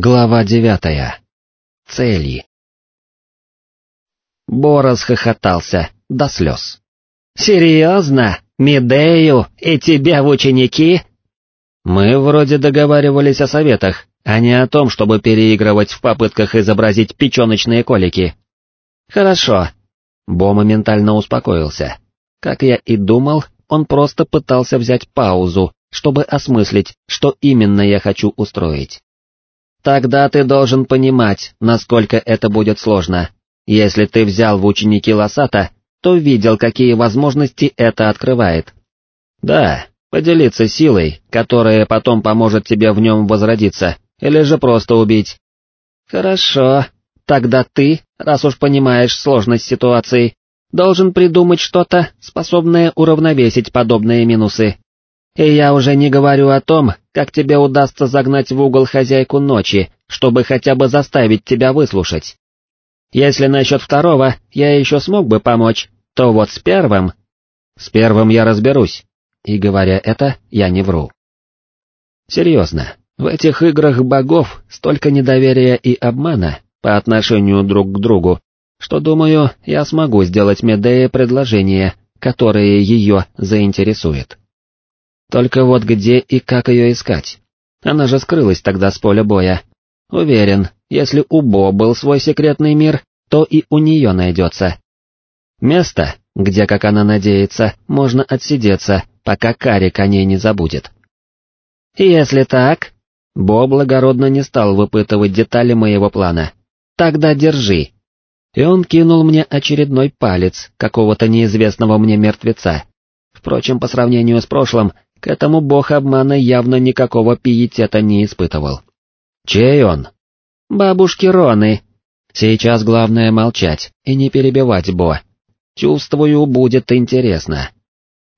Глава девятая. Цели. Бо расхохотался до слез. «Серьезно? Медею и тебя в ученики?» «Мы вроде договаривались о советах, а не о том, чтобы переигрывать в попытках изобразить печеночные колики». «Хорошо». Бо моментально успокоился. Как я и думал, он просто пытался взять паузу, чтобы осмыслить, что именно я хочу устроить. Тогда ты должен понимать, насколько это будет сложно. Если ты взял в ученики Лосата, то видел, какие возможности это открывает. Да, поделиться силой, которая потом поможет тебе в нем возродиться, или же просто убить. Хорошо, тогда ты, раз уж понимаешь сложность ситуации, должен придумать что-то, способное уравновесить подобные минусы. И я уже не говорю о том, как тебе удастся загнать в угол хозяйку ночи, чтобы хотя бы заставить тебя выслушать. Если насчет второго я еще смог бы помочь, то вот с первым... С первым я разберусь. И говоря это, я не вру. Серьезно, в этих играх богов столько недоверия и обмана по отношению друг к другу, что, думаю, я смогу сделать Медее предложение, которое ее заинтересует. Только вот где и как ее искать? Она же скрылась тогда с поля боя. Уверен, если у Бо был свой секретный мир, то и у нее найдется. Место, где, как она надеется, можно отсидеться, пока Карик о ней не забудет. Если так... Бо благородно не стал выпытывать детали моего плана. Тогда держи. И он кинул мне очередной палец какого-то неизвестного мне мертвеца. Впрочем, по сравнению с прошлым, к этому бог обмана явно никакого пиетета не испытывал. Чей он? Бабушки Роны. Сейчас главное молчать и не перебивать Бо. Чувствую, будет интересно.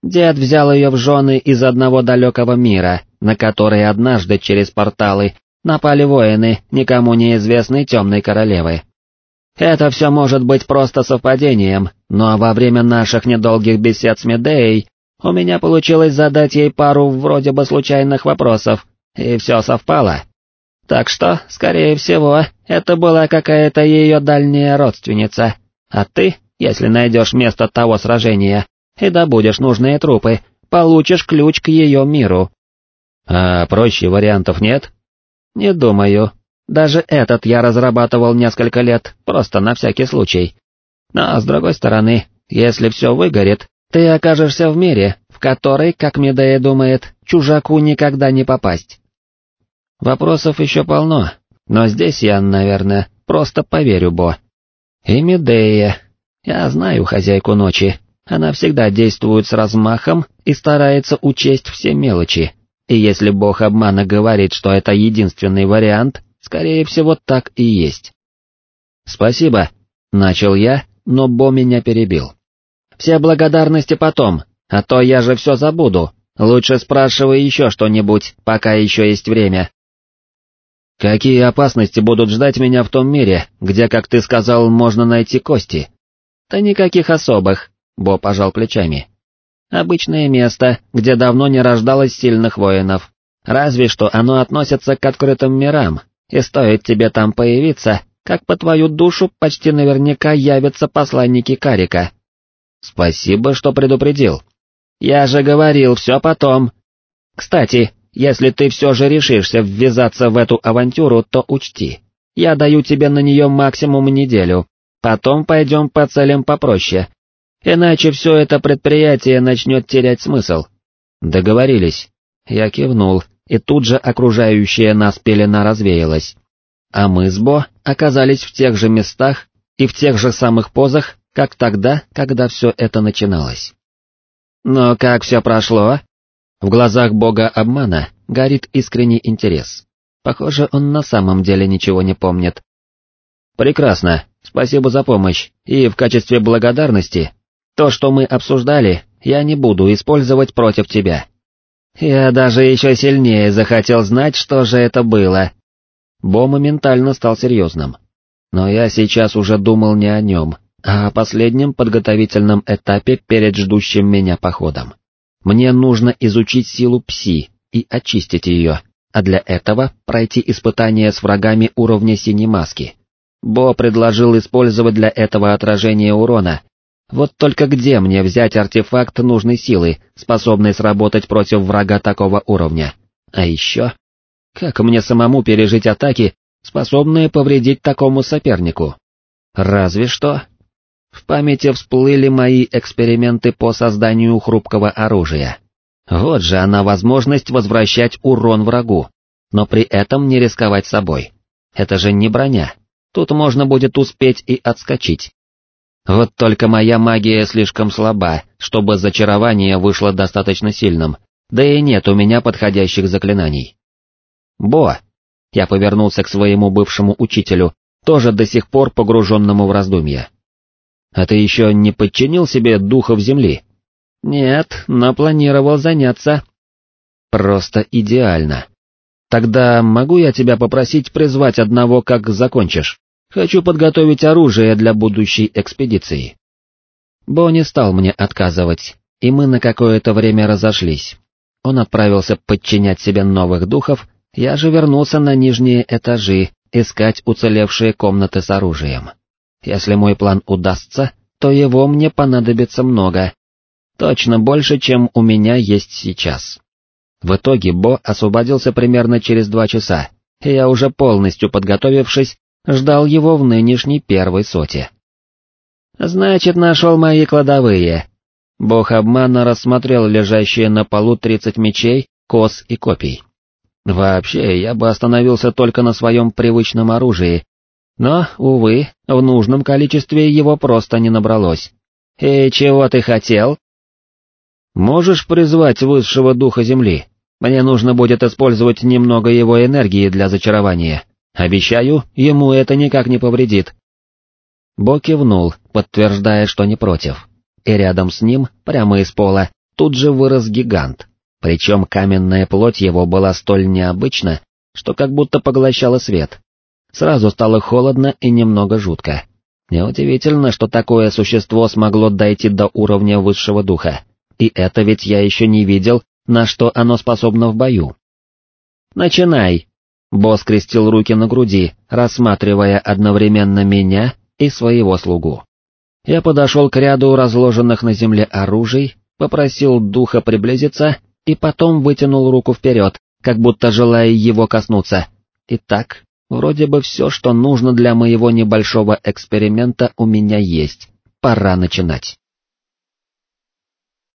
Дед взял ее в жены из одного далекого мира, на который однажды через порталы напали воины никому неизвестной темной королевы. Это все может быть просто совпадением, но во время наших недолгих бесед с Медеей у меня получилось задать ей пару вроде бы случайных вопросов, и все совпало. Так что, скорее всего, это была какая-то ее дальняя родственница, а ты, если найдешь место того сражения и добудешь нужные трупы, получишь ключ к ее миру. А проще вариантов нет? Не думаю. Даже этот я разрабатывал несколько лет, просто на всякий случай. Но, с другой стороны, если все выгорит, ты окажешься в мире, в который, как Медея думает, чужаку никогда не попасть. Вопросов еще полно, но здесь я, наверное, просто поверю Бо. И Медея. Я знаю хозяйку ночи, она всегда действует с размахом и старается учесть все мелочи, и если бог обмана говорит, что это единственный вариант, скорее всего так и есть. «Спасибо», — начал я, но Бо меня перебил. Все благодарности потом, а то я же все забуду. Лучше спрашивай еще что-нибудь, пока еще есть время. Какие опасности будут ждать меня в том мире, где, как ты сказал, можно найти кости? Да никаких особых, Бо пожал плечами. Обычное место, где давно не рождалось сильных воинов. Разве что оно относится к открытым мирам, и стоит тебе там появиться, как по твою душу почти наверняка явятся посланники Карика. Спасибо, что предупредил. Я же говорил, все потом. Кстати, если ты все же решишься ввязаться в эту авантюру, то учти. Я даю тебе на нее максимум неделю, потом пойдем по целям попроще. Иначе все это предприятие начнет терять смысл. Договорились. Я кивнул, и тут же окружающая нас пелена развеялась. А мы с Бо оказались в тех же местах и в тех же самых позах, как тогда, когда все это начиналось. Но как все прошло? В глазах бога обмана горит искренний интерес. Похоже, он на самом деле ничего не помнит. Прекрасно, спасибо за помощь, и в качестве благодарности, то, что мы обсуждали, я не буду использовать против тебя. Я даже еще сильнее захотел знать, что же это было. Бо моментально стал серьезным. Но я сейчас уже думал не о нем, а о последнем подготовительном этапе перед ждущим меня походом. Мне нужно изучить силу Пси и очистить ее, а для этого пройти испытание с врагами уровня синей маски. Бо предложил использовать для этого отражение урона. Вот только где мне взять артефакт нужной силы, способный сработать против врага такого уровня? А еще... Как мне самому пережить атаки, способные повредить такому сопернику? Разве что... В памяти всплыли мои эксперименты по созданию хрупкого оружия. Вот же она возможность возвращать урон врагу, но при этом не рисковать собой. Это же не броня, тут можно будет успеть и отскочить. Вот только моя магия слишком слаба, чтобы зачарование вышло достаточно сильным, да и нет у меня подходящих заклинаний. Бо! Я повернулся к своему бывшему учителю, тоже до сих пор погруженному в раздумья. А ты еще не подчинил себе духов земли? Нет, но планировал заняться. Просто идеально. Тогда могу я тебя попросить призвать одного, как закончишь? Хочу подготовить оружие для будущей экспедиции. Бо не стал мне отказывать, и мы на какое-то время разошлись. Он отправился подчинять себе новых духов, я же вернулся на нижние этажи, искать уцелевшие комнаты с оружием. Если мой план удастся, то его мне понадобится много. Точно больше, чем у меня есть сейчас. В итоге Бо освободился примерно через два часа, и я уже полностью подготовившись, ждал его в нынешней первой соте. «Значит, нашел мои кладовые». Бог обмана рассмотрел лежащие на полу тридцать мечей, кос и копий. Вообще, я бы остановился только на своем привычном оружии, но, увы, в нужном количестве его просто не набралось. «И чего ты хотел?» «Можешь призвать высшего духа Земли? Мне нужно будет использовать немного его энергии для зачарования. Обещаю, ему это никак не повредит». Бо кивнул, подтверждая, что не против. И рядом с ним, прямо из пола, тут же вырос гигант. Причем каменная плоть его была столь необычна, что как будто поглощала свет. Сразу стало холодно и немного жутко. Неудивительно, что такое существо смогло дойти до уровня высшего духа. И это ведь я еще не видел, на что оно способно в бою. «Начинай!» Босс крестил руки на груди, рассматривая одновременно меня и своего слугу. Я подошел к ряду разложенных на земле оружий, попросил духа приблизиться и потом вытянул руку вперед, как будто желая его коснуться. Итак, Вроде бы все, что нужно для моего небольшого эксперимента у меня есть. Пора начинать.